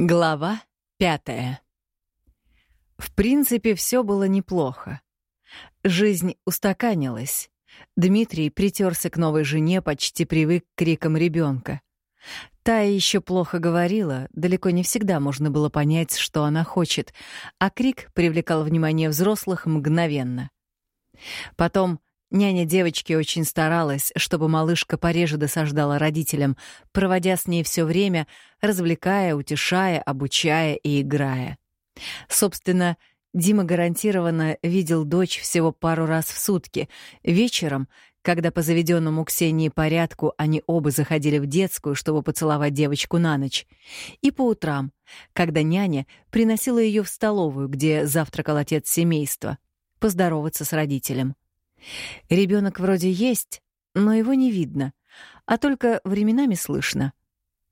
Глава пятая. В принципе, все было неплохо. Жизнь устаканилась. Дмитрий притерся к новой жене, почти привык к крикам ребенка. Та еще плохо говорила, далеко не всегда можно было понять, что она хочет, а крик привлекал внимание взрослых мгновенно. Потом Няня девочки очень старалась, чтобы малышка пореже досаждала родителям, проводя с ней все время, развлекая, утешая, обучая и играя. Собственно, Дима гарантированно видел дочь всего пару раз в сутки. Вечером, когда по заведенному Ксении порядку они оба заходили в детскую, чтобы поцеловать девочку на ночь. И по утрам, когда няня приносила ее в столовую, где завтракал отец семейства, поздороваться с родителем. Ребенок вроде есть, но его не видно, а только временами слышно.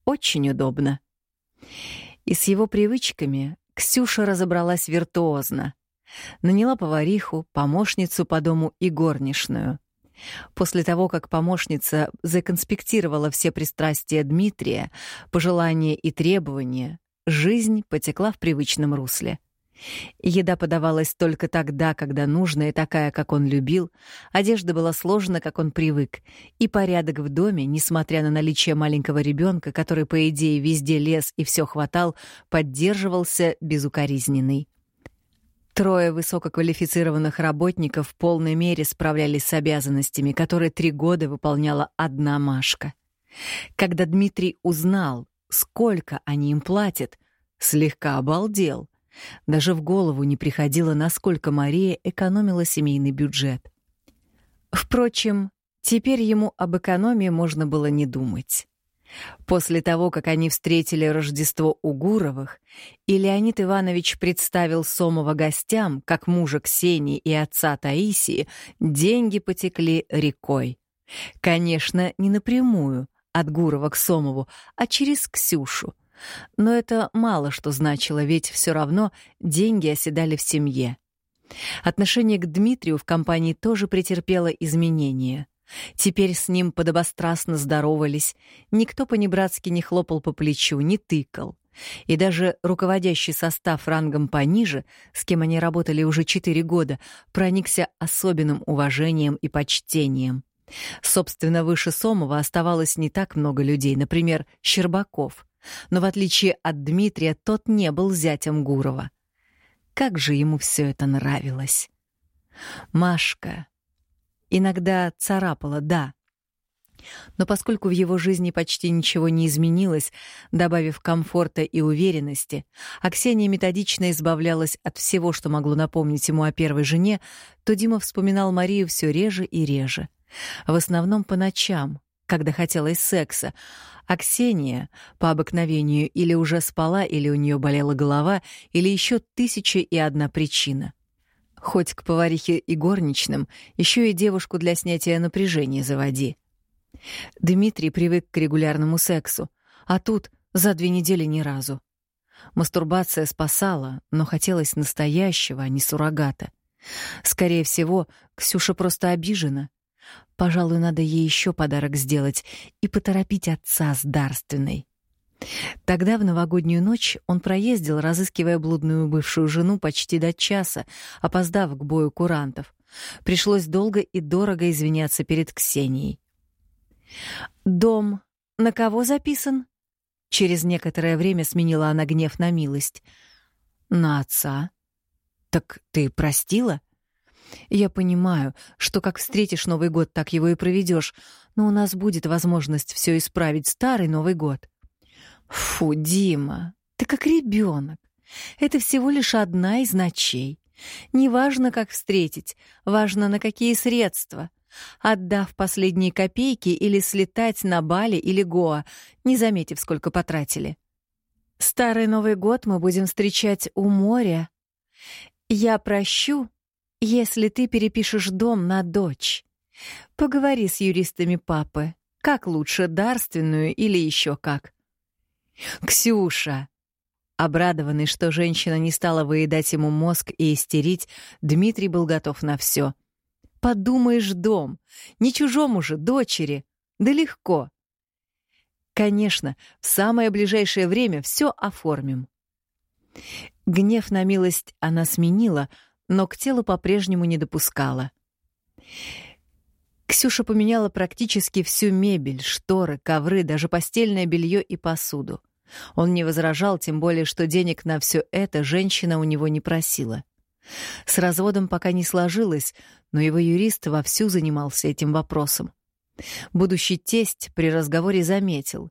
Очень удобно. И с его привычками Ксюша разобралась виртуозно. Наняла повариху, помощницу по дому и горничную. После того, как помощница законспектировала все пристрастия Дмитрия, пожелания и требования, жизнь потекла в привычном русле. Еда подавалась только тогда, когда нужная, такая, как он любил, одежда была сложена, как он привык, и порядок в доме, несмотря на наличие маленького ребенка, который, по идее, везде лез и все хватал, поддерживался безукоризненный. Трое высококвалифицированных работников в полной мере справлялись с обязанностями, которые три года выполняла одна Машка. Когда Дмитрий узнал, сколько они им платят, слегка обалдел — даже в голову не приходило, насколько Мария экономила семейный бюджет. Впрочем, теперь ему об экономии можно было не думать. После того, как они встретили Рождество у Гуровых, и Леонид Иванович представил Сомова гостям, как мужа Ксении и отца Таисии, деньги потекли рекой. Конечно, не напрямую, от Гурова к Сомову, а через Ксюшу — но это мало что значило, ведь все равно деньги оседали в семье. Отношение к Дмитрию в компании тоже претерпело изменения. Теперь с ним подобострастно здоровались, никто по-небратски не хлопал по плечу, не тыкал. И даже руководящий состав рангом пониже, с кем они работали уже четыре года, проникся особенным уважением и почтением. Собственно, выше Сомова оставалось не так много людей, например, Щербаков. Но в отличие от Дмитрия, тот не был зятем Гурова. Как же ему все это нравилось. Машка. Иногда царапала, да. Но поскольку в его жизни почти ничего не изменилось, добавив комфорта и уверенности, а Ксения методично избавлялась от всего, что могло напомнить ему о первой жене, то Дима вспоминал Марию все реже и реже. В основном по ночам, когда хотелось секса, а Ксения по обыкновению или уже спала, или у нее болела голова, или еще тысяча и одна причина. Хоть к поварихе и горничным, еще и девушку для снятия напряжения заводи. Дмитрий привык к регулярному сексу, а тут за две недели ни разу. Мастурбация спасала, но хотелось настоящего, а не суррогата. Скорее всего, Ксюша просто обижена. Пожалуй, надо ей еще подарок сделать и поторопить отца с дарственной. Тогда в новогоднюю ночь он проездил, разыскивая блудную бывшую жену почти до часа, опоздав к бою курантов. Пришлось долго и дорого извиняться перед Ксенией. «Дом на кого записан?» Через некоторое время сменила она гнев на милость. «На отца». «Так ты простила?» Я понимаю, что как встретишь Новый год, так его и проведешь, но у нас будет возможность все исправить старый Новый год. Фу, Дима, ты как ребенок. Это всего лишь одна из ночей. Неважно, как встретить, важно, на какие средства. Отдав последние копейки или слетать на Бали или Гоа, не заметив, сколько потратили. Старый Новый год мы будем встречать у моря. Я прощу, если ты перепишешь дом на дочь. Поговори с юристами папы, как лучше, дарственную или еще как. «Ксюша!» Обрадованный, что женщина не стала выедать ему мозг и истерить, Дмитрий был готов на все. «Подумаешь, дом! Не чужому же, дочери! Да легко!» Конечно, в самое ближайшее время все оформим. Гнев на милость она сменила, но к телу по-прежнему не допускала. Ксюша поменяла практически всю мебель, шторы, ковры, даже постельное белье и посуду. Он не возражал, тем более, что денег на все это женщина у него не просила. С разводом пока не сложилось, но его юрист вовсю занимался этим вопросом. Будущий тесть при разговоре заметил.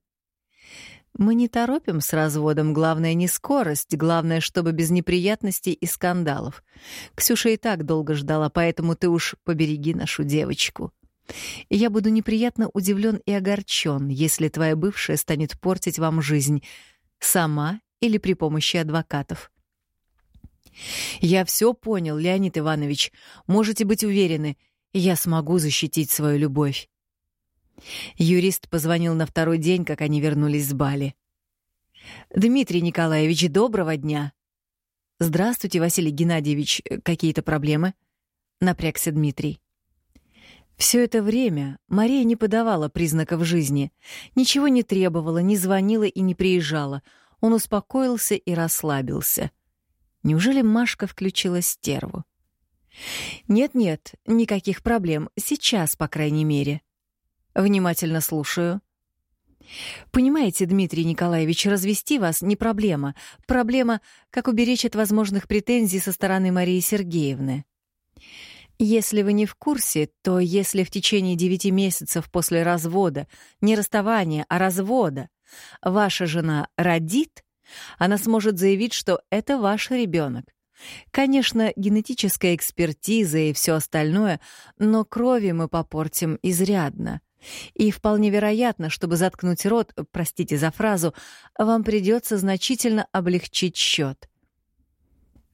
«Мы не торопим с разводом, главное не скорость, главное, чтобы без неприятностей и скандалов. Ксюша и так долго ждала, поэтому ты уж побереги нашу девочку». я буду неприятно удивлен и огорчен, если твоя бывшая станет портить вам жизнь, сама или при помощи адвокатов. Я все понял, Леонид Иванович. Можете быть уверены, я смогу защитить свою любовь. Юрист позвонил на второй день, как они вернулись с Бали. «Дмитрий Николаевич, доброго дня!» «Здравствуйте, Василий Геннадьевич. Какие-то проблемы?» — напрягся Дмитрий. Все это время Мария не подавала признаков жизни, ничего не требовала, не звонила и не приезжала. Он успокоился и расслабился. Неужели Машка включила стерву? «Нет-нет, никаких проблем. Сейчас, по крайней мере», Внимательно слушаю. Понимаете, Дмитрий Николаевич, развести вас не проблема. Проблема, как уберечь от возможных претензий со стороны Марии Сергеевны. Если вы не в курсе, то если в течение девяти месяцев после развода, не расставания, а развода, ваша жена родит, она сможет заявить, что это ваш ребенок. Конечно, генетическая экспертиза и все остальное, но крови мы попортим изрядно. И вполне вероятно, чтобы заткнуть рот, простите за фразу, вам придется значительно облегчить счет.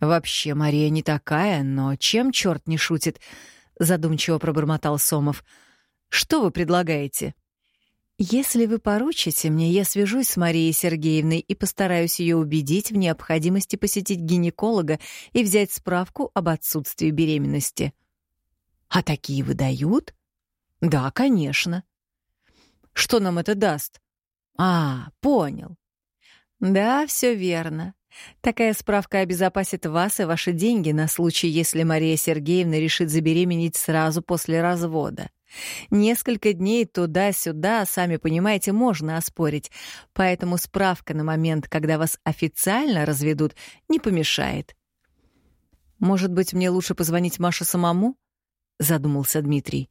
«Вообще, Мария не такая, но чем черт не шутит?» — задумчиво пробормотал Сомов. «Что вы предлагаете?» «Если вы поручите мне, я свяжусь с Марией Сергеевной и постараюсь ее убедить в необходимости посетить гинеколога и взять справку об отсутствии беременности». «А такие выдают?» Да, конечно. Что нам это даст? А, понял. Да, все верно. Такая справка обезопасит вас и ваши деньги на случай, если Мария Сергеевна решит забеременеть сразу после развода. Несколько дней туда-сюда, сами понимаете, можно оспорить, поэтому справка на момент, когда вас официально разведут, не помешает. Может быть, мне лучше позвонить Маше самому? Задумался Дмитрий.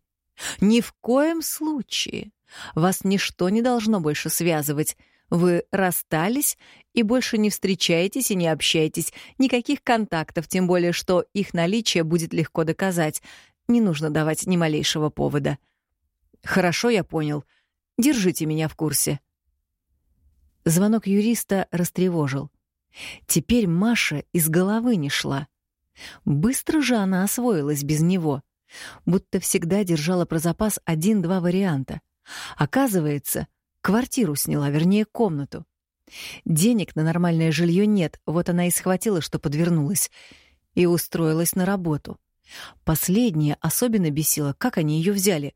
Ни в коем случае. Вас ничто не должно больше связывать. Вы расстались и больше не встречаетесь и не общаетесь. Никаких контактов, тем более, что их наличие будет легко доказать. Не нужно давать ни малейшего повода. Хорошо, я понял. Держите меня в курсе. Звонок юриста растревожил. Теперь Маша из головы не шла. Быстро же она освоилась без него — Будто всегда держала про запас один-два варианта. Оказывается, квартиру сняла, вернее, комнату. Денег на нормальное жилье нет, вот она и схватила, что подвернулась, и устроилась на работу. Последнее особенно бесило, как они ее взяли.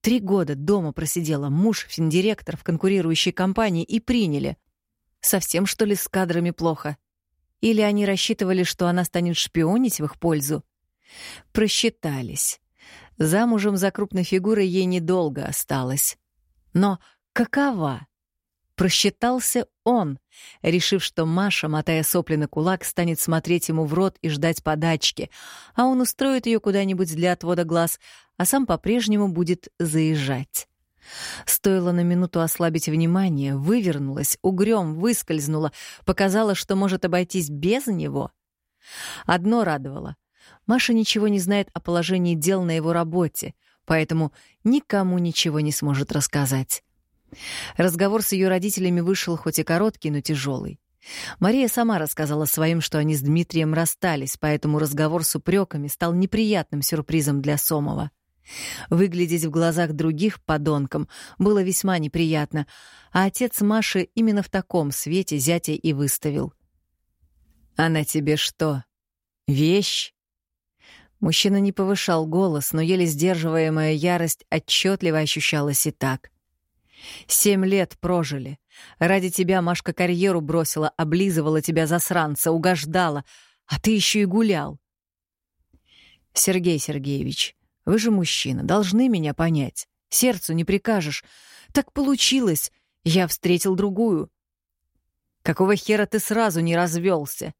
Три года дома просидела, муж, финдиректор в конкурирующей компании и приняли. Совсем, что ли, с кадрами плохо? Или они рассчитывали, что она станет шпионить в их пользу? Просчитались. Замужем за крупной фигурой ей недолго осталось. Но какова? Просчитался он, решив, что Маша, мотая сопли на кулак, станет смотреть ему в рот и ждать подачки, а он устроит ее куда-нибудь для отвода глаз, а сам по-прежнему будет заезжать. Стоило на минуту ослабить внимание, вывернулась, угрём выскользнула, показала, что может обойтись без него. Одно радовало. Маша ничего не знает о положении дел на его работе, поэтому никому ничего не сможет рассказать. Разговор с ее родителями вышел хоть и короткий, но тяжелый. Мария сама рассказала своим, что они с Дмитрием расстались, поэтому разговор с упреками стал неприятным сюрпризом для Сомова. Выглядеть в глазах других подонком было весьма неприятно, а отец Маши именно в таком свете зятя и выставил. «Она тебе что, вещь?» Мужчина не повышал голос, но еле сдерживаемая ярость отчетливо ощущалась и так. Семь лет прожили. Ради тебя Машка карьеру бросила, облизывала тебя засранца, угождала, а ты еще и гулял. Сергей Сергеевич, вы же мужчина, должны меня понять. Сердцу не прикажешь. Так получилось. Я встретил другую. Какого хера ты сразу не развелся?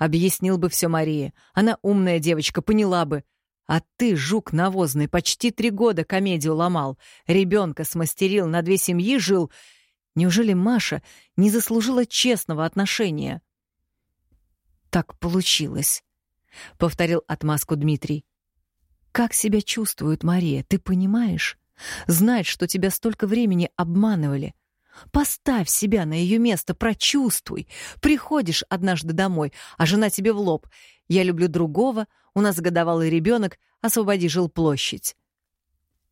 Объяснил бы все Мария. Она умная девочка, поняла бы. А ты, жук навозный, почти три года комедию ломал, ребенка смастерил, на две семьи жил. Неужели Маша не заслужила честного отношения? Так получилось, — повторил отмазку Дмитрий. Как себя чувствует Мария, ты понимаешь? Знать, что тебя столько времени обманывали. Поставь себя на ее место, прочувствуй. Приходишь однажды домой, а жена тебе в лоб. Я люблю другого, у нас годовалый ребенок, освободи жилплощадь.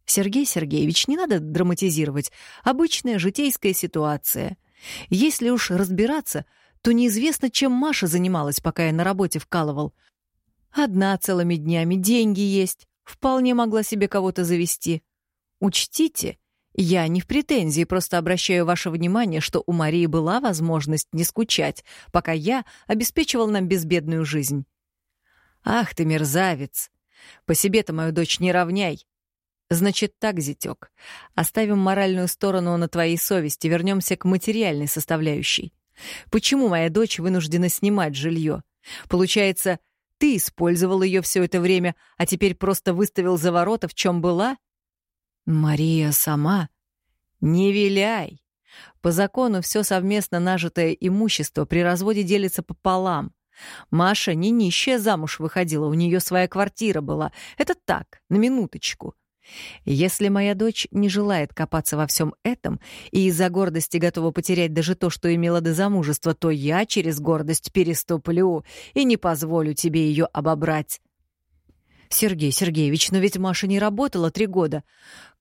Сергей Сергеевич, не надо драматизировать. Обычная житейская ситуация. Если уж разбираться, то неизвестно, чем Маша занималась, пока я на работе вкалывал. Одна целыми днями, деньги есть. Вполне могла себе кого-то завести. Учтите, я не в претензии, просто обращаю ваше внимание, что у Марии была возможность не скучать, пока я обеспечивал нам безбедную жизнь. Ах ты мерзавец! По себе-то мою дочь не равняй. Значит так, зятёк, оставим моральную сторону на твоей совести, вернемся к материальной составляющей. Почему моя дочь вынуждена снимать жилье? Получается, ты использовал ее все это время, а теперь просто выставил за ворота, в чем была? Мария сама. Не виляй. По закону все совместно нажитое имущество при разводе делится пополам. Маша не нищая замуж выходила, у нее своя квартира была. Это так, на минуточку. Если моя дочь не желает копаться во всем этом и из-за гордости готова потерять даже то, что имела до замужества, то я через гордость переступлю и не позволю тебе ее обобрать. Сергей Сергеевич, но ведь Маша не работала три года.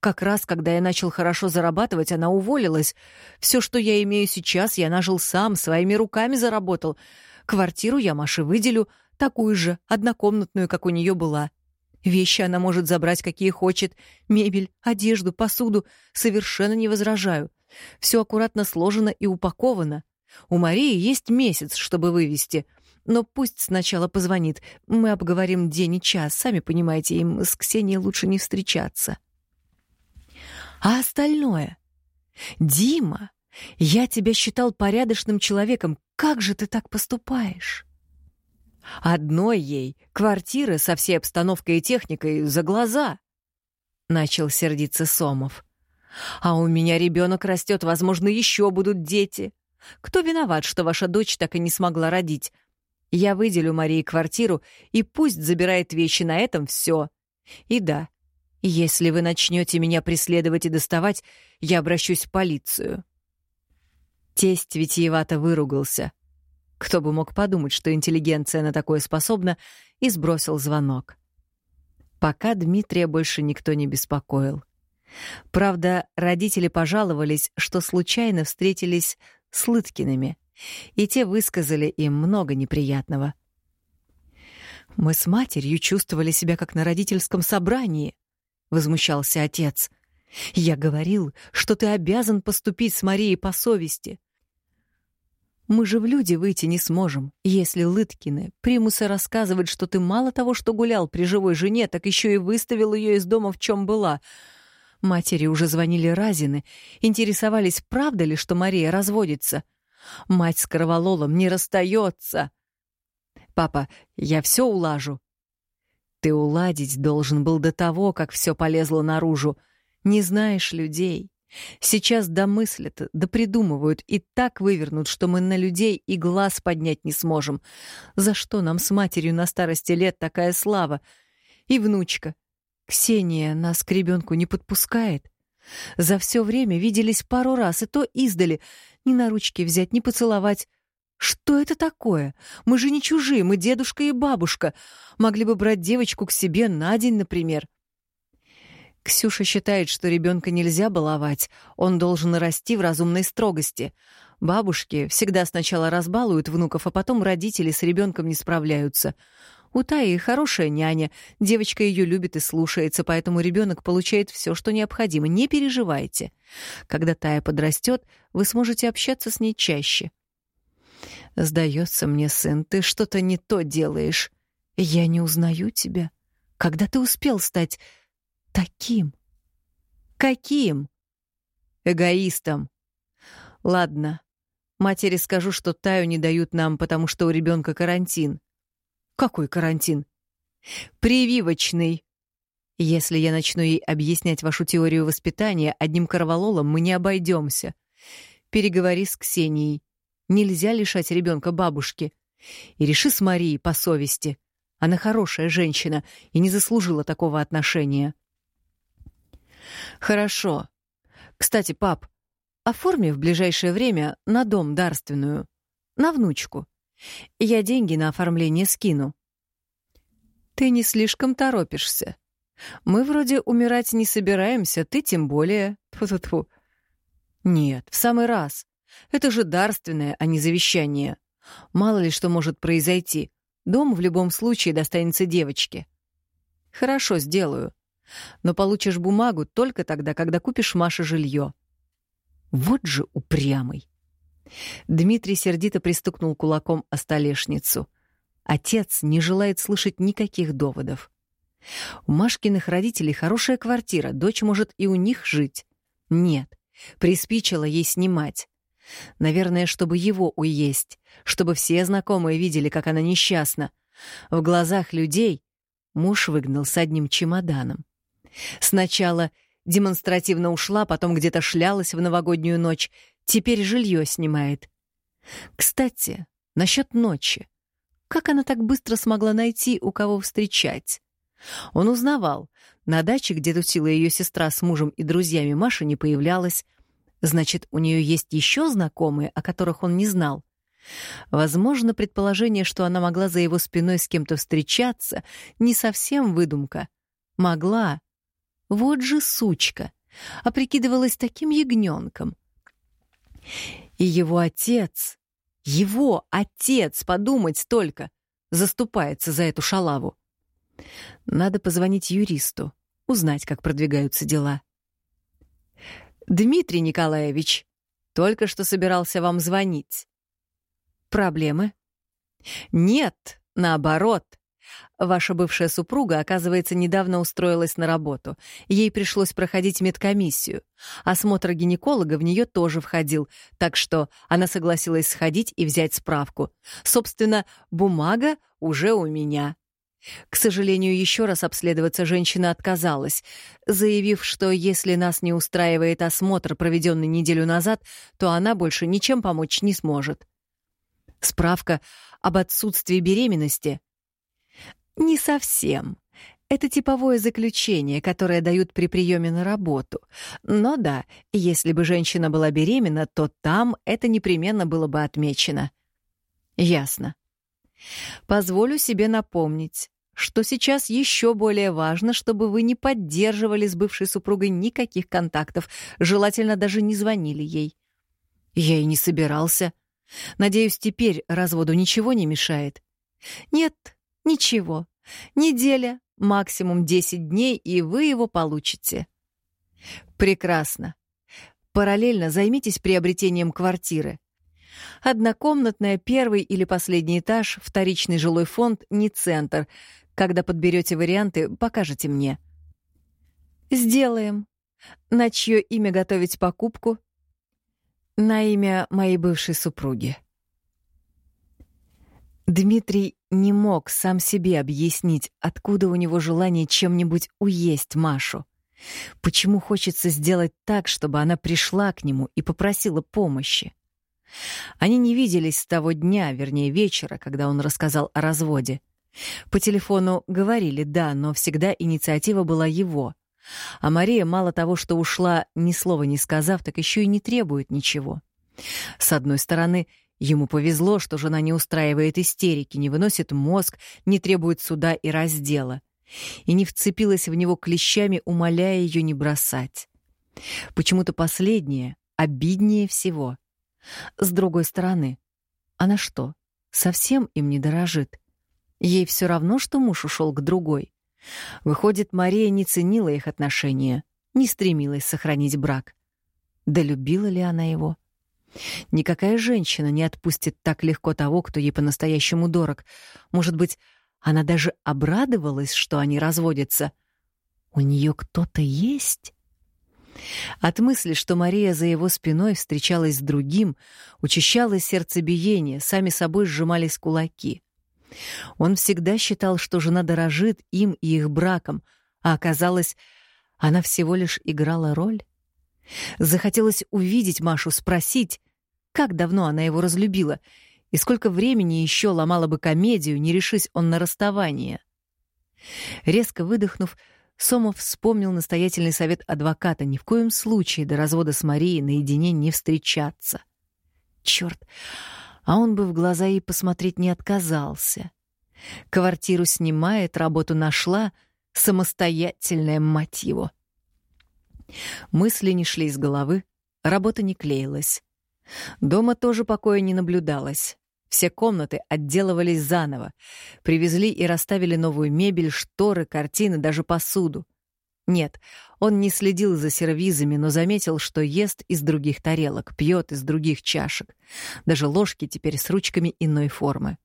Как раз, когда я начал хорошо зарабатывать, она уволилась. Все, что я имею сейчас, я нажил сам, своими руками заработал. Квартиру я Маше выделю, такую же, однокомнатную, как у нее была. Вещи она может забрать, какие хочет. Мебель, одежду, посуду. Совершенно не возражаю. Все аккуратно сложено и упаковано. У Марии есть месяц, чтобы вывести. Но пусть сначала позвонит. Мы обговорим день и час. Сами понимаете, им с Ксенией лучше не встречаться. А остальное? Дима, я тебя считал порядочным человеком. Как же ты так поступаешь? Одной ей квартиры со всей обстановкой и техникой за глаза. Начал сердиться Сомов. А у меня ребенок растет, возможно, еще будут дети. Кто виноват, что ваша дочь так и не смогла родить? Я выделю Марии квартиру, и пусть забирает вещи на этом все. И да, если вы начнете меня преследовать и доставать, я обращусь в полицию. Тесть витиевато выругался. Кто бы мог подумать, что интеллигенция на такое способна, и сбросил звонок. Пока Дмитрия больше никто не беспокоил. Правда, родители пожаловались, что случайно встретились с Лыткиными, и те высказали им много неприятного. «Мы с матерью чувствовали себя как на родительском собрании», — возмущался отец. «Я говорил, что ты обязан поступить с Марией по совести. Мы же в люди выйти не сможем, если Лыткины примусы рассказывают, что ты мало того, что гулял при живой жене, так еще и выставил ее из дома, в чем была. Матери уже звонили Разины, интересовались, правда ли, что Мария разводится. Мать с Кровололом не расстается. Папа, я все улажу. Ты уладить должен был до того, как все полезло наружу. Не знаешь людей. Сейчас домыслят, да придумывают и так вывернут, что мы на людей и глаз поднять не сможем. За что нам с матерью на старости лет такая слава? И внучка. Ксения нас к ребенку не подпускает. За все время виделись пару раз, и то издали. Ни на ручки взять, ни поцеловать. Что это такое? Мы же не чужие, мы дедушка и бабушка. Могли бы брать девочку к себе на день, например. — Ксюша считает, что ребенка нельзя баловать, он должен расти в разумной строгости. Бабушки всегда сначала разбалуют внуков, а потом родители с ребенком не справляются. У Таи хорошая няня, девочка ее любит и слушается, поэтому ребенок получает все, что необходимо. Не переживайте. Когда Тая подрастет, вы сможете общаться с ней чаще. Сдается мне, сын, ты что-то не то делаешь. Я не узнаю тебя. Когда ты успел стать таким? Каким? Эгоистом. Ладно. Матери скажу, что Таю не дают нам, потому что у ребенка карантин. Какой карантин? Прививочный. Если я начну ей объяснять вашу теорию воспитания, одним корвалолом мы не обойдемся. Переговори с Ксенией. Нельзя лишать ребенка бабушки. И реши с Марией по совести. Она хорошая женщина и не заслужила такого отношения. Хорошо. Кстати, пап, оформи в ближайшее время на дом дарственную. На внучку. Я деньги на оформление скину. Ты не слишком торопишься. Мы вроде умирать не собираемся, ты тем более. Фу -фу -фу. Нет, в самый раз. Это же дарственное, а не завещание. Мало ли что может произойти. Дом в любом случае достанется девочке. Хорошо, сделаю. Но получишь бумагу только тогда, когда купишь Маше жилье. Вот же упрямый. Дмитрий сердито пристукнул кулаком о столешницу. Отец не желает слышать никаких доводов. У Машкиных родителей хорошая квартира, дочь может и у них жить. Нет, приспичило ей снимать. Наверное, чтобы его уесть, чтобы все знакомые видели, как она несчастна. В глазах людей муж выгнал с одним чемоданом. Сначала демонстративно ушла, потом где-то шлялась в новогоднюю ночь, теперь жилье снимает. Кстати, насчет ночи. Как она так быстро смогла найти, у кого встречать? Он узнавал. На даче, где тусила ее сестра с мужем и друзьями, Маша не появлялась. Значит, у нее есть еще знакомые, о которых он не знал. Возможно, предположение, что она могла за его спиной с кем-то встречаться, не совсем выдумка. Могла. Вот же сучка. А прикидывалась таким ягненком. И его отец, его отец, подумать только, заступается за эту шалаву. Надо позвонить юристу, узнать, как продвигаются дела. Дмитрий Николаевич, только что собирался вам звонить. Проблемы? Нет, наоборот. Ваша бывшая супруга, оказывается, недавно устроилась на работу. Ей пришлось проходить медкомиссию. Осмотр гинеколога в нее тоже входил, так что она согласилась сходить и взять справку. Собственно, бумага уже у меня. К сожалению, еще раз обследоваться женщина отказалась, заявив, что если нас не устраивает осмотр, проведенный неделю назад, то она больше ничем помочь не сможет. Справка об отсутствии беременности? Не совсем. Это типовое заключение, которое дают при приеме на работу. Но да, если бы женщина была беременна, то там это непременно было бы отмечено. Ясно. Позволю себе напомнить, что сейчас еще более важно, чтобы вы не поддерживали с бывшей супругой никаких контактов, желательно даже не звонили ей. Я и не собирался. Надеюсь, теперь разводу ничего не мешает? Нет, ничего. Неделя, максимум 10 дней, и вы его получите. Прекрасно. Параллельно займитесь приобретением квартиры. Однокомнатная, первый или последний этаж, вторичный жилой фонд, не центр. Когда подберете варианты, покажете мне. Сделаем. На чье имя готовить покупку? На имя моей бывшей супруги. Дмитрий не мог сам себе объяснить, откуда у него желание чем-нибудь уесть Машу. Почему хочется сделать так, чтобы она пришла к нему и попросила помощи? Они не виделись с того дня, вернее, вечера, когда он рассказал о разводе. По телефону говорили «да», но всегда инициатива была его. А Мария мало того, что ушла, ни слова не сказав, так еще и не требует ничего. С одной стороны, ему повезло, что жена не устраивает истерики, не выносит мозг, не требует суда и раздела. И не вцепилась в него клещами, умоляя ее не бросать. Почему-то последнее обиднее всего — с другой стороны, она что, совсем им не дорожит? Ей все равно, что муж ушел к другой. Выходит, Мария не ценила их отношения, не стремилась сохранить брак. Да любила ли она его? Никакая женщина не отпустит так легко того, кто ей по-настоящему дорог. Может быть, она даже обрадовалась, что они разводятся. У нее кто-то есть? От мысли, что Мария за его спиной встречалась с другим, учащалось сердцебиение, сами собой сжимались кулаки. Он всегда считал, что жена дорожит им и их браком, а оказалось, она всего лишь играла роль. Захотелось увидеть Машу, спросить, как давно она его разлюбила, и сколько времени еще ломала бы комедию, не решись он на расставание. Резко выдохнув, Сомов вспомнил настоятельный совет адвоката ни в коем случае до развода с Марией наедине не встречаться. Черт, а он бы в глаза ей посмотреть не отказался. Квартиру снимает, работу нашла, самостоятельная мать его. Мысли не шли из головы, работа не клеилась. Дома тоже покоя не наблюдалось. Все комнаты отделывались заново. Привезли и расставили новую мебель, шторы, картины, даже посуду. Нет, он не следил за сервизами, но заметил, что ест из других тарелок, пьет из других чашек. Даже ложки теперь с ручками иной формы.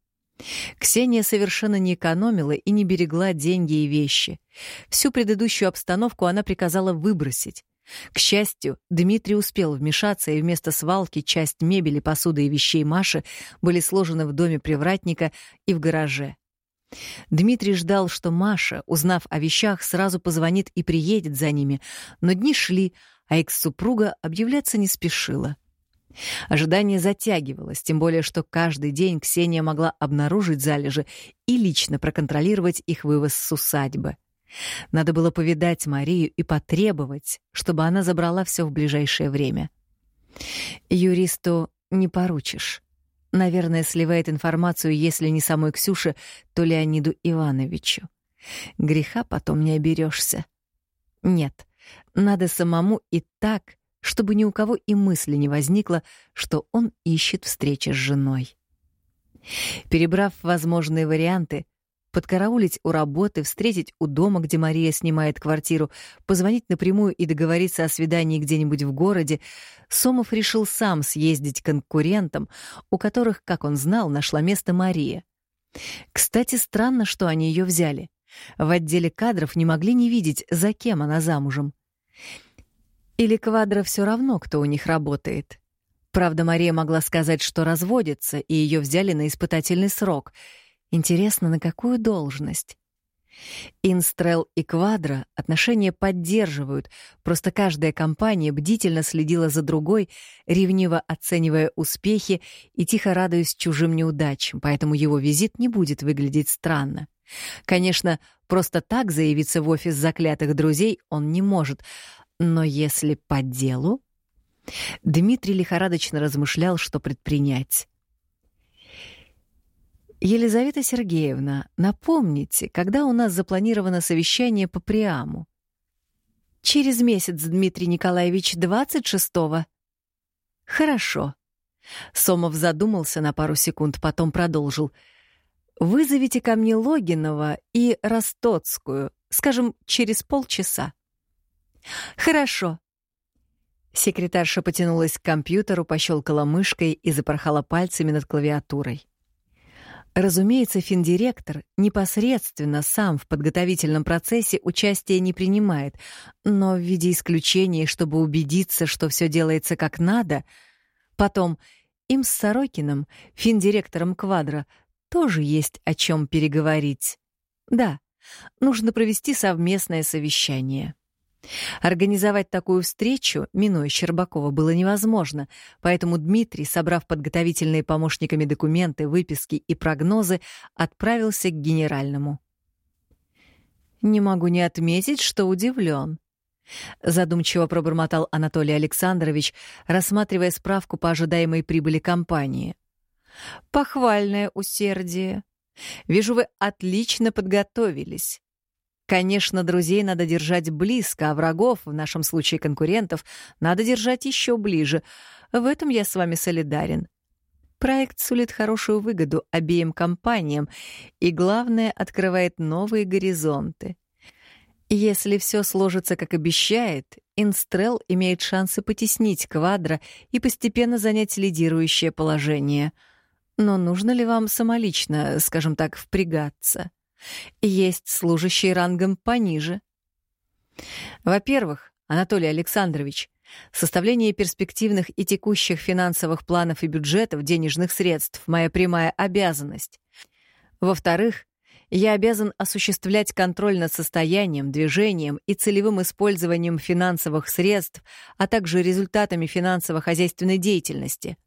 Ксения совершенно не экономила и не берегла деньги и вещи. Всю предыдущую обстановку она приказала выбросить. К счастью, Дмитрий успел вмешаться, и вместо свалки часть мебели, посуды и вещей Маши были сложены в доме привратника и в гараже. Дмитрий ждал, что Маша, узнав о вещах, сразу позвонит и приедет за ними, но дни шли, а экс-супруга объявляться не спешила. Ожидание затягивалось, тем более, что каждый день Ксения могла обнаружить залежи и лично проконтролировать их вывоз с усадьбы. Надо было повидать Марию и потребовать, чтобы она забрала все в ближайшее время. Юристу не поручишь. Наверное, сливает информацию, если не самой Ксюше, то Леониду Ивановичу. Греха потом не оберешься. Нет, надо самому и так, чтобы ни у кого и мысли не возникло, что он ищет встречи с женой. Перебрав возможные варианты, подкараулить у работы, встретить у дома, где Мария снимает квартиру, позвонить напрямую и договориться о свидании где-нибудь в городе, Сомов решил сам съездить к конкурентам, у которых, как он знал, нашла место Мария. Кстати, странно, что они ее взяли. В отделе кадров не могли не видеть, за кем она замужем. Или Квадро все равно, кто у них работает. Правда, Мария могла сказать, что разводится, и ее взяли на испытательный срок — Интересно, на какую должность? Инстрел и Квадро отношения поддерживают, просто каждая компания бдительно следила за другой, ревниво оценивая успехи и тихо радуясь чужим неудачам, поэтому его визит не будет выглядеть странно. Конечно, просто так заявиться в офис заклятых друзей он не может, но если по делу... Дмитрий лихорадочно размышлял, что предпринять. Елизавета Сергеевна, напомните, когда у нас запланировано совещание по Приаму? Через месяц, Дмитрий Николаевич, 26-го. Хорошо. Сомов задумался на пару секунд, потом продолжил. Вызовите ко мне Логинова и Ростоцкую, скажем, через полчаса. Хорошо. Секретарша потянулась к компьютеру, пощелкала мышкой и запорхала пальцами над клавиатурой. Разумеется, финдиректор непосредственно сам в подготовительном процессе участия не принимает, но в виде исключения, чтобы убедиться, что все делается как надо. Потом им с Сорокиным, финдиректором Квадро, тоже есть о чем переговорить. Да, нужно провести совместное совещание. Организовать такую встречу, минуя Щербакова, было невозможно, поэтому Дмитрий, собрав подготовительные помощниками документы, выписки и прогнозы, отправился к генеральному. «Не могу не отметить, что удивлен», — задумчиво пробормотал Анатолий Александрович, рассматривая справку по ожидаемой прибыли компании. «Похвальное усердие. Вижу, вы отлично подготовились. Конечно, друзей надо держать близко, а врагов, в нашем случае конкурентов, надо держать еще ближе. В этом я с вами солидарен. Проект сулит хорошую выгоду обеим компаниям и, главное, открывает новые горизонты. Если все сложится, как обещает, Инстрел имеет шансы потеснить Квадро и постепенно занять лидирующее положение. Но нужно ли вам самолично, скажем так, впрягаться? Есть служащие рангом пониже. Во-первых, Анатолий Александрович, составление перспективных и текущих финансовых планов и бюджетов денежных средств — моя прямая обязанность. Во-вторых, я обязан осуществлять контроль над состоянием, движением и целевым использованием финансовых средств, а также результатами финансово-хозяйственной деятельности.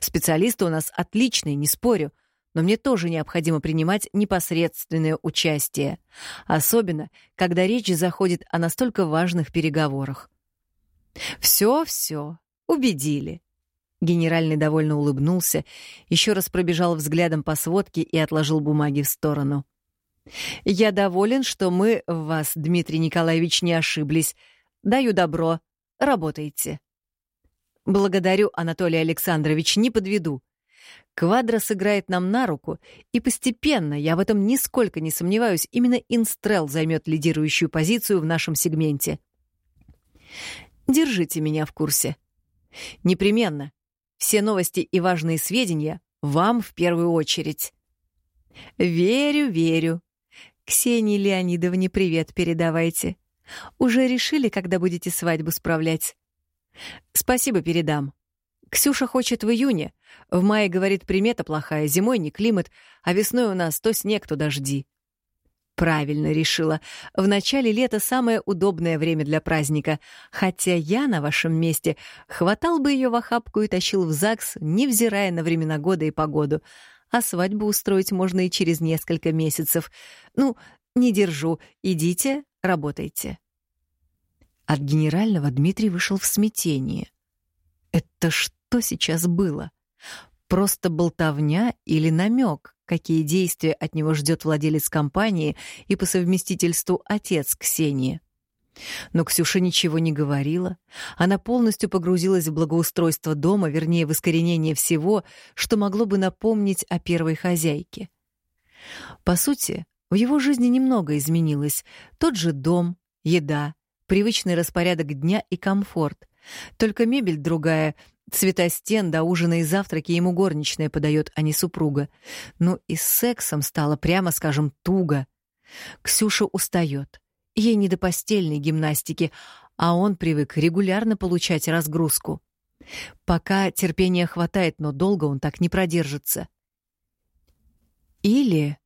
Специалисты у нас отличные, не спорю, но мне тоже необходимо принимать непосредственное участие, особенно когда речь заходит о настолько важных переговорах. Все-все, убедили. Генеральный довольно улыбнулся, еще раз пробежал взглядом по сводке и отложил бумаги в сторону. «Я доволен, что мы в вас, Дмитрий Николаевич, не ошиблись. Даю добро. Работайте». «Благодарю, Анатолий Александрович, не подведу. Квадро сыграет нам на руку, и постепенно, я в этом нисколько не сомневаюсь, именно Инстрел займет лидирующую позицию в нашем сегменте. Держите меня в курсе. Непременно. Все новости и важные сведения вам в первую очередь. Верю, верю. Ксении Леонидовне привет передавайте. Уже решили, когда будете свадьбу справлять? Спасибо передам. Ксюша хочет в июне. В мае, говорит, примета плохая, зимой не климат, а весной у нас то снег, то дожди. Правильно решила. В начале лета самое удобное время для праздника. Хотя я на вашем месте хватал бы ее в охапку и тащил в ЗАГС, невзирая на времена года и погоду. А свадьбу устроить можно и через несколько месяцев. Ну, не держу. Идите, работайте. От генерального Дмитрий вышел в смятение. Это что? Что сейчас было? Просто болтовня или намек, какие действия от него ждет владелец компании и по совместительству отец Ксении? Но Ксюша ничего не говорила. Она полностью погрузилась в благоустройство дома, вернее, в искоренение всего, что могло бы напомнить о первой хозяйке. По сути, в его жизни немного изменилось. Тот же дом, еда, привычный распорядок дня и комфорт. Только мебель другая, Цвета стен до ужина и завтраки ему горничная подает, а не супруга. Ну и с сексом стало, прямо скажем, туго. Ксюша устает. Ей не до постельной гимнастики, а он привык регулярно получать разгрузку. Пока терпения хватает, но долго он так не продержится. Или...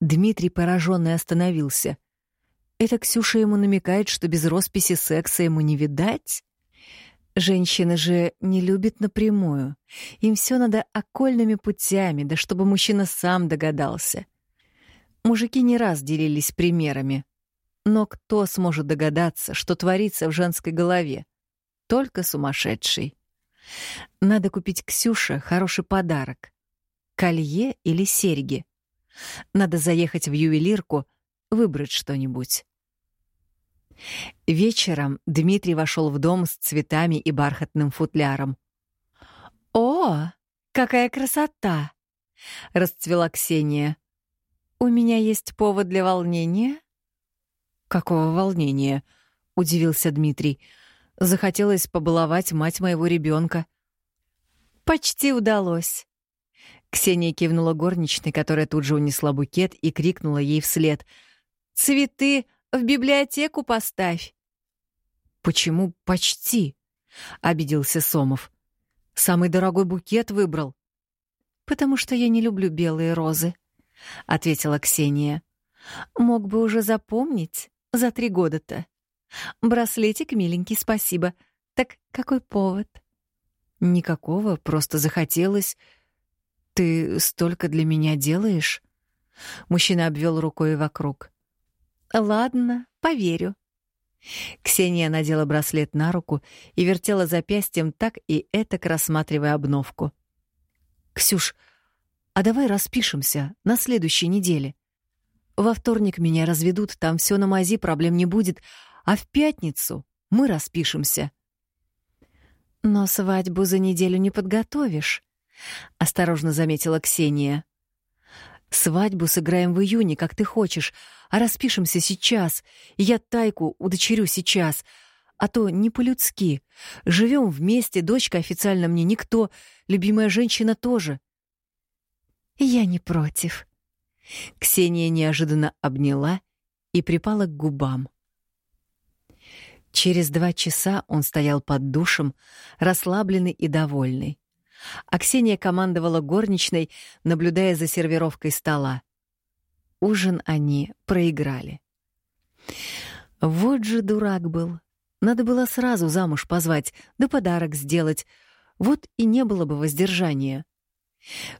Дмитрий пораженный остановился. Это Ксюша ему намекает, что без росписи секса ему не видать? Женщины же не любят напрямую. Им все надо окольными путями, да чтобы мужчина сам догадался. Мужики не раз делились примерами. Но кто сможет догадаться, что творится в женской голове? Только сумасшедший. Надо купить Ксюше хороший подарок. Колье или серьги. Надо заехать в ювелирку, выбрать что-нибудь. Вечером Дмитрий вошел в дом с цветами и бархатным футляром. «О, какая красота!» — расцвела Ксения. «У меня есть повод для волнения?» «Какого волнения?» — удивился Дмитрий. «Захотелось побаловать мать моего ребенка. «Почти удалось». Ксения кивнула горничной, которая тут же унесла букет и крикнула ей вслед. «Цветы в библиотеку поставь. Почему почти? обиделся Сомов. Самый дорогой букет выбрал. Потому что я не люблю белые розы, ответила Ксения. Мог бы уже запомнить за три года-то. Браслетик миленький, спасибо. Так какой повод? Никакого, просто захотелось. Ты столько для меня делаешь? Мужчина обвел рукой вокруг. Ладно, поверю. Ксения надела браслет на руку и вертела запястьем так и этак, рассматривая обновку. «Ксюш, а давай распишемся на следующей неделе. Во вторник меня разведут, там все на мази, проблем не будет, а в пятницу мы распишемся». «Но свадьбу за неделю не подготовишь», — осторожно заметила Ксения. «Свадьбу сыграем в июне, как ты хочешь, а распишемся сейчас, я Тайку удочерю сейчас, а то не по-людски. Живем вместе, дочка официально мне никто, любимая женщина тоже». «Я не против». Ксения неожиданно обняла и припала к губам. Через два часа он стоял под душем, расслабленный и довольный. А командовала горничной, наблюдая за сервировкой стола. Ужин они проиграли. Вот же дурак был. Надо было сразу замуж позвать, да подарок сделать. Вот и не было бы воздержания.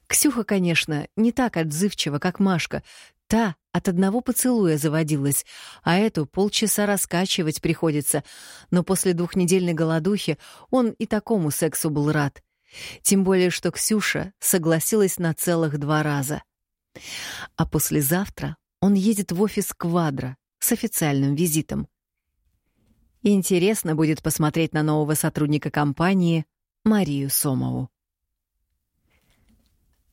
Ксюха, конечно, не так отзывчива, как Машка. Та от одного поцелуя заводилась, а эту полчаса раскачивать приходится. Но после двухнедельной голодухи он и такому сексу был рад. Тем более, что Ксюша согласилась на целых два раза. А послезавтра он едет в офис «Квадро» с официальным визитом. Интересно будет посмотреть на нового сотрудника компании Марию Сомову.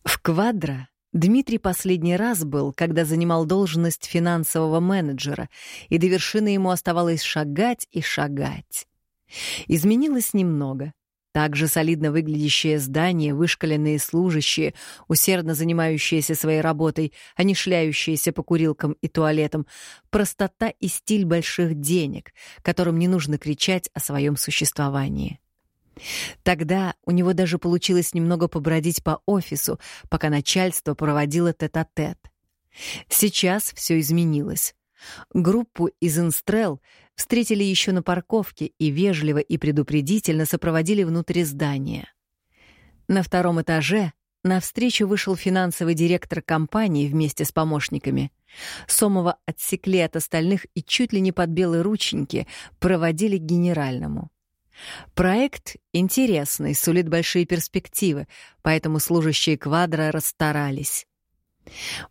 В «Квадро» Дмитрий последний раз был, когда занимал должность финансового менеджера, и до вершины ему оставалось шагать и шагать. Изменилось немного — также солидно выглядящее здание, вышкаленные служащие, усердно занимающиеся своей работой, а не шляющиеся по курилкам и туалетам, простота и стиль больших денег, которым не нужно кричать о своем существовании. Тогда у него даже получилось немного побродить по офису, пока начальство проводило тет-а-тет. -тет. Сейчас все изменилось. Группу из Инстрел встретили еще на парковке и вежливо и предупредительно сопроводили внутрь здания. На втором этаже навстречу вышел финансовый директор компании вместе с помощниками. Сомова отсекли от остальных и чуть ли не под белые рученьки проводили к генеральному. Проект интересный, сулит большие перспективы, поэтому служащие квадра расстарались.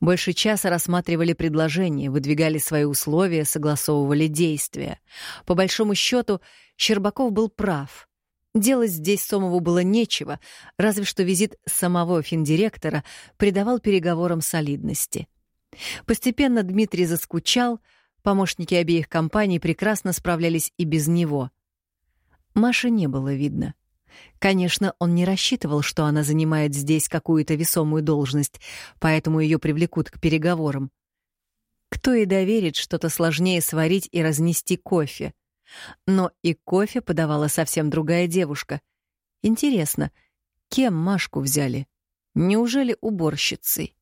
Больше часа рассматривали предложения, выдвигали свои условия, согласовывали действия. По большому счету, Щербаков был прав. Делать здесь Сомову было нечего, разве что визит самого финдиректора придавал переговорам солидности. Постепенно Дмитрий заскучал, помощники обеих компаний прекрасно справлялись и без него. Маши не было видно. Конечно, он не рассчитывал, что она занимает здесь какую-то весомую должность, поэтому ее привлекут к переговорам. Кто и доверит что-то сложнее сварить и разнести кофе? Но и кофе подавала совсем другая девушка. Интересно, кем Машку взяли? Неужели уборщицей?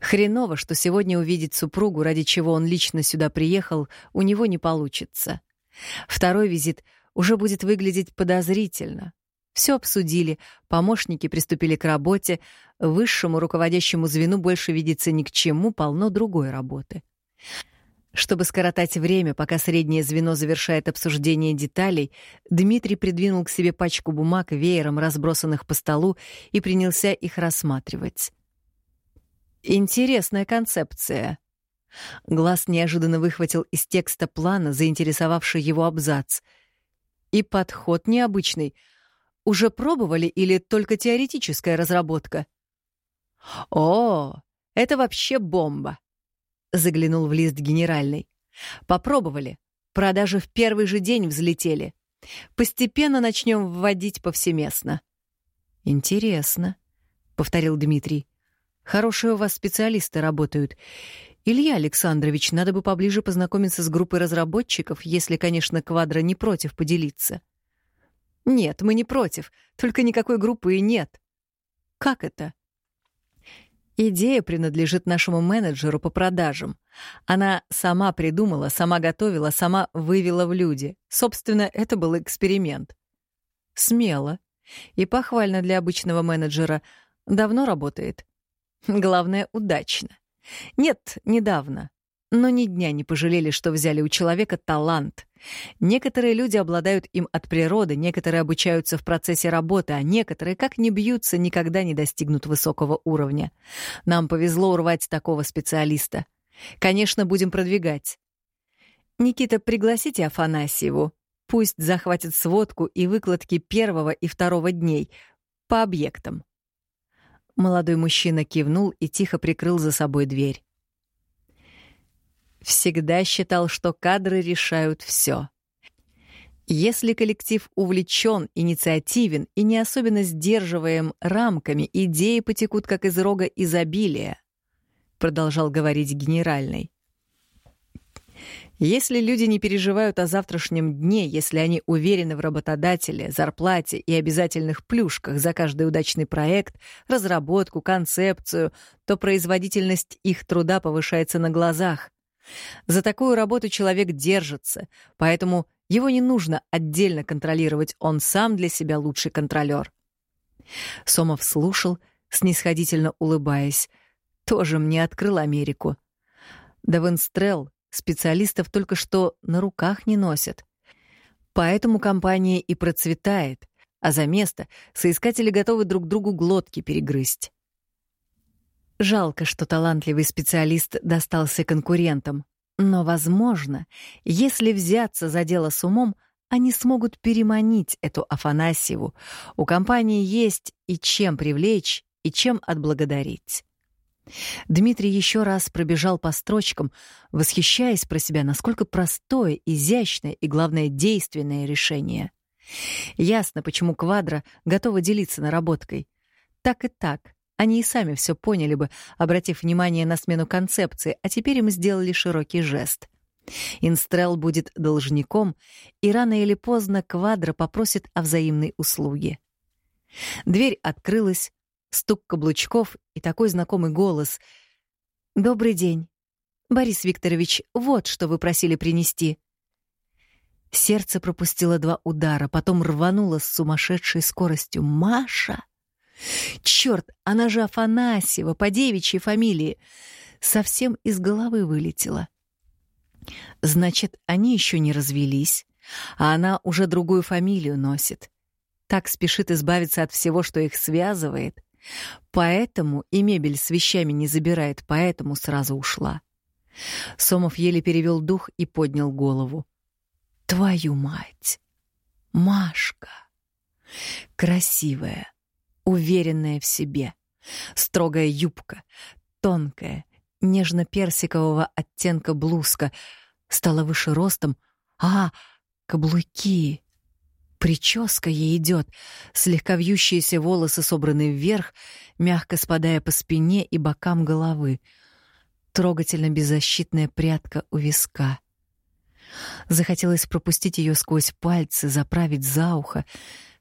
Хреново, что сегодня увидеть супругу, ради чего он лично сюда приехал, у него не получится. Второй визит — уже будет выглядеть подозрительно. Все обсудили, помощники приступили к работе, высшему руководящему звену больше видится ни к чему, полно другой работы. Чтобы скоротать время, пока среднее звено завершает обсуждение деталей, Дмитрий придвинул к себе пачку бумаг веером, разбросанных по столу, и принялся их рассматривать. «Интересная концепция». Глаз неожиданно выхватил из текста плана, заинтересовавший его абзац — и подход необычный. Уже пробовали или только теоретическая разработка? О, это вообще бомба! Заглянул в лист генеральный. Попробовали. Продажи в первый же день взлетели. Постепенно начнем вводить повсеместно. Интересно, повторил Дмитрий. Хорошие у вас специалисты работают. Илья Александрович, надо бы поближе познакомиться с группой разработчиков, если, конечно, Квадро не против поделиться. Нет, мы не против, только никакой группы и нет. Как это? Идея принадлежит нашему менеджеру по продажам. Она сама придумала, сама готовила, сама вывела в люди. Собственно, это был эксперимент. Смело. И похвально для обычного менеджера. Давно работает. Главное, удачно. Нет, недавно. Но ни дня не пожалели, что взяли у человека талант. Некоторые люди обладают им от природы, некоторые обучаются в процессе работы, а некоторые, как ни бьются, никогда не достигнут высокого уровня. Нам повезло урвать такого специалиста. Конечно, будем продвигать. Никита, пригласите Афанасьеву. Пусть захватит сводку и выкладки первого и второго дней по объектам. Молодой мужчина кивнул и тихо прикрыл за собой дверь. Всегда считал, что кадры решают все. Если коллектив увлечен, инициативен и не особенно сдерживаем рамками, идеи потекут как из рога изобилия, продолжал говорить генеральный. Если люди не переживают о завтрашнем дне, если они уверены в работодателе, зарплате и обязательных плюшках за каждый удачный проект, разработку, концепцию, то производительность их труда повышается на глазах. За такую работу человек держится, поэтому его не нужно отдельно контролировать, он сам для себя лучший контролер. Сомов слушал, снисходительно улыбаясь. Тоже мне открыл Америку. Да Винстрелл Специалистов только что на руках не носят. Поэтому компания и процветает, а за место соискатели готовы друг другу глотки перегрызть. Жалко, что талантливый специалист достался конкурентам. Но, возможно, если взяться за дело с умом, они смогут переманить эту Афанасьеву. У компании есть и чем привлечь, и чем отблагодарить. Дмитрий еще раз пробежал по строчкам, восхищаясь про себя, насколько простое, изящное и, главное, действенное решение. Ясно, почему Квадро готова делиться наработкой. Так и так. Они и сами все поняли бы, обратив внимание на смену концепции, а теперь им сделали широкий жест. Инстрел будет должником, и рано или поздно Квадро попросит о взаимной услуге. Дверь открылась, стук каблучков и такой знакомый голос. «Добрый день. Борис Викторович, вот что вы просили принести». Сердце пропустило два удара, потом рвануло с сумасшедшей скоростью. «Маша!» Черт, она же Афанасьева, по девичьей фамилии. Совсем из головы вылетела. Значит, они еще не развелись, а она уже другую фамилию носит. Так спешит избавиться от всего, что их связывает. Поэтому и мебель с вещами не забирает, поэтому сразу ушла. Сомов еле перевел дух и поднял голову. Твою мать! Машка! Красивая, уверенная в себе. Строгая юбка, тонкая, нежно-персикового оттенка блузка, стала выше ростом. А, каблуки! Прическа ей идет, слегка вьющиеся волосы собраны вверх, мягко спадая по спине и бокам головы. Трогательно беззащитная прядка у виска. Захотелось пропустить ее сквозь пальцы, заправить за ухо,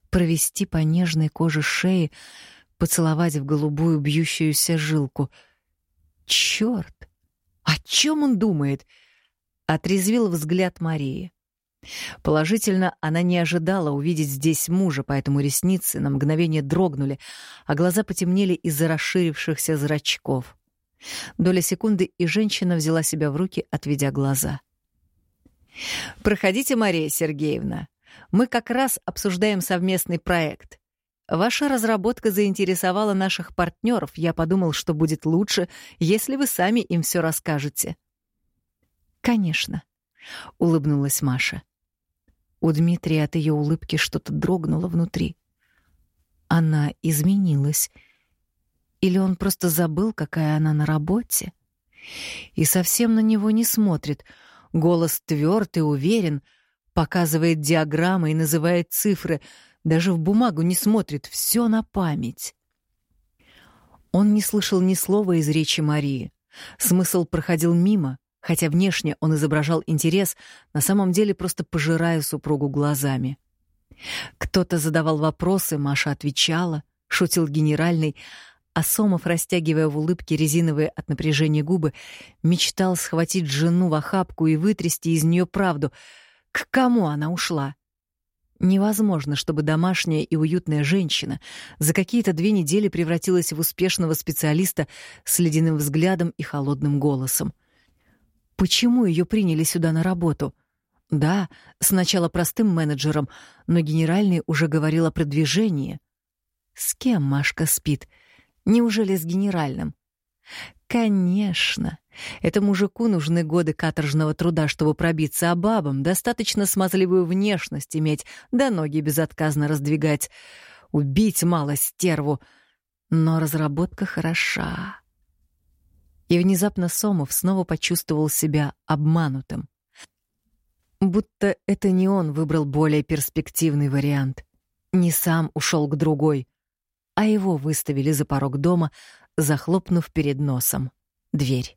провести по нежной коже шеи, поцеловать в голубую бьющуюся жилку. Черт! О чем он думает? Отрезвил взгляд Марии. Положительно, она не ожидала увидеть здесь мужа, поэтому ресницы на мгновение дрогнули, а глаза потемнели из-за расширившихся зрачков. Доля секунды, и женщина взяла себя в руки, отведя глаза. «Проходите, Мария Сергеевна. Мы как раз обсуждаем совместный проект. Ваша разработка заинтересовала наших партнеров. Я подумал, что будет лучше, если вы сами им все расскажете». «Конечно», — улыбнулась Маша. У Дмитрия от ее улыбки что-то дрогнуло внутри. Она изменилась. Или он просто забыл, какая она на работе? И совсем на него не смотрит. Голос тверд и уверен, показывает диаграммы и называет цифры, даже в бумагу не смотрит, все на память. Он не слышал ни слова из речи Марии. Смысл проходил мимо, Хотя внешне он изображал интерес, на самом деле просто пожирая супругу глазами. Кто-то задавал вопросы, Маша отвечала, шутил генеральный, а Сомов, растягивая в улыбке резиновые от напряжения губы, мечтал схватить жену в охапку и вытрясти из нее правду. К кому она ушла? Невозможно, чтобы домашняя и уютная женщина за какие-то две недели превратилась в успешного специалиста с ледяным взглядом и холодным голосом. Почему ее приняли сюда на работу? Да, сначала простым менеджером, но генеральный уже говорил о продвижении. С кем Машка спит? Неужели с генеральным? Конечно. Этому мужику нужны годы каторжного труда, чтобы пробиться, а бабам достаточно смазливую внешность иметь, да ноги безотказно раздвигать. Убить мало стерву. но разработка хороша. И внезапно Сомов снова почувствовал себя обманутым. Будто это не он выбрал более перспективный вариант, не сам ушел к другой, а его выставили за порог дома, захлопнув перед носом дверь.